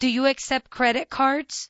Do you accept credit cards?